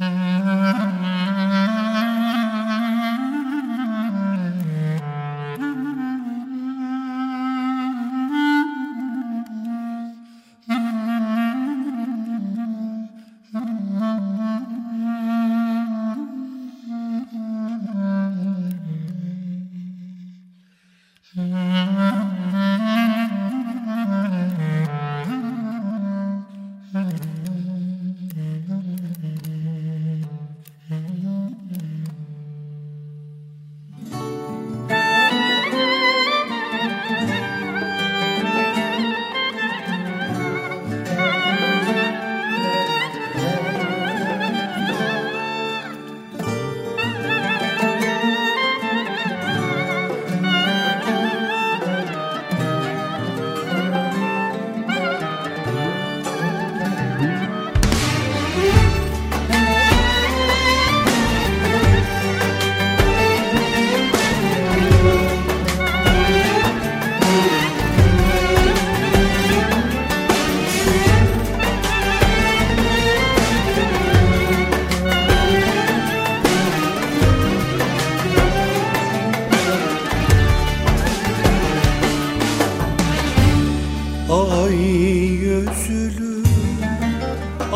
Mm-hmm.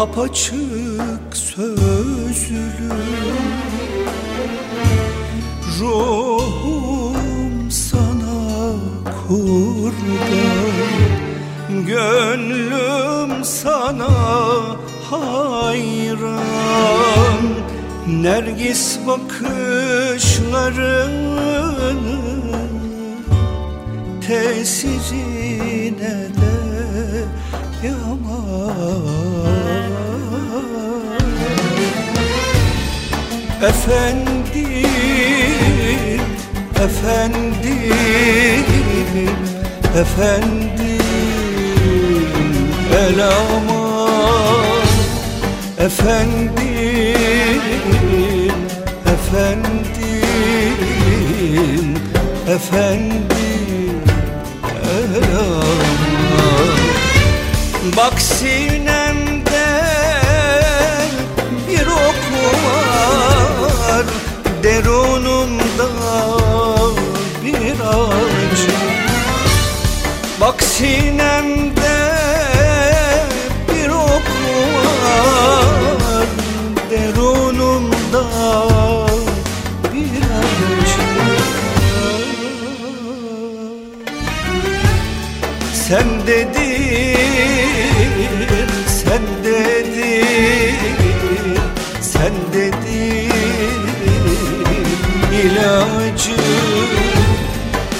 Apaçık sözlü Ruhum sana kurban Gönlüm sana hayran. Nergis bakışların tesirine de yaman Efendim, efendim, efendim El aman. Efendim, efendim, efendim El Bak sinemde bir ok var Derunumda bir acı Bak sinemde bir ok var Derunumda Sen dedin, sen dedin sen dedin ilacı.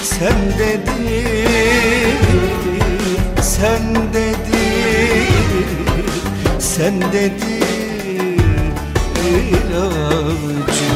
Sen dedin Sen dedin Sen dedin ilacı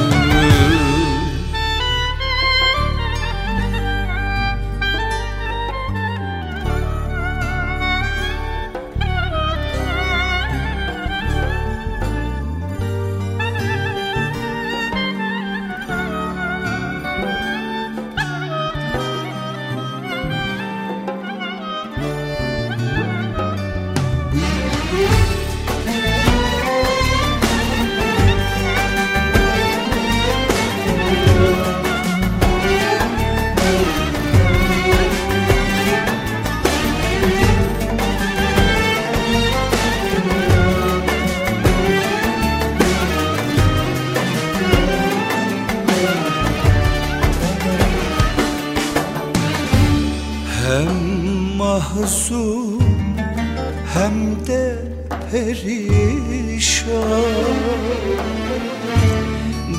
mahzun hem de perişan.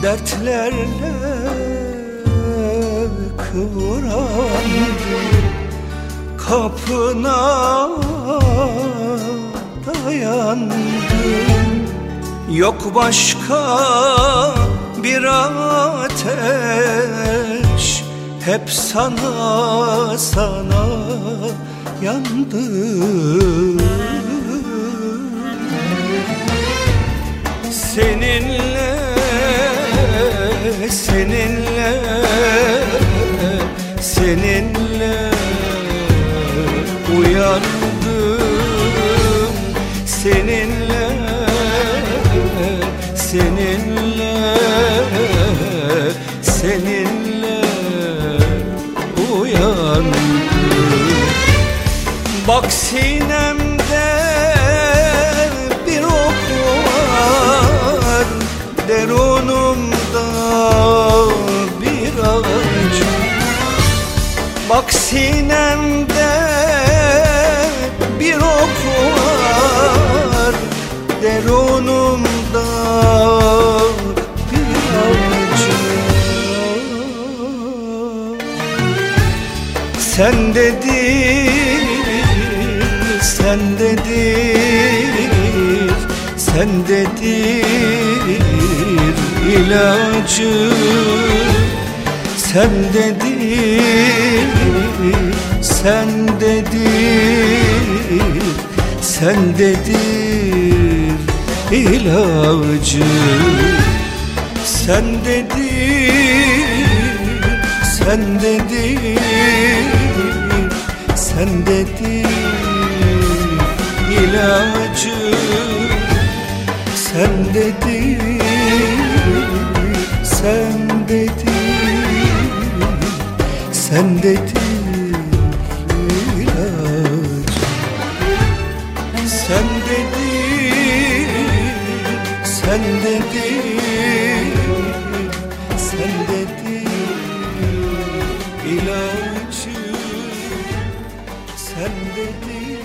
Dertlerle kıvrandım Kapına dayandım. Yok başka bir ateş Hep sana sana yandım Seninle seninle seninle uyandım. Seninle seninle seninle uyandım Bak sinemde bir ok var Derunumda bir acı Bak sinemde bir ok var Derunumda bir acı Sen dedin, sen dedin, sen dedir ilacı. Sen dedin, sen dedir, sen dedir ilacı sen dedi sen dedi sen dedi ilacı. Sen dedi sen dedi sen dedi ilacı. Sen dedi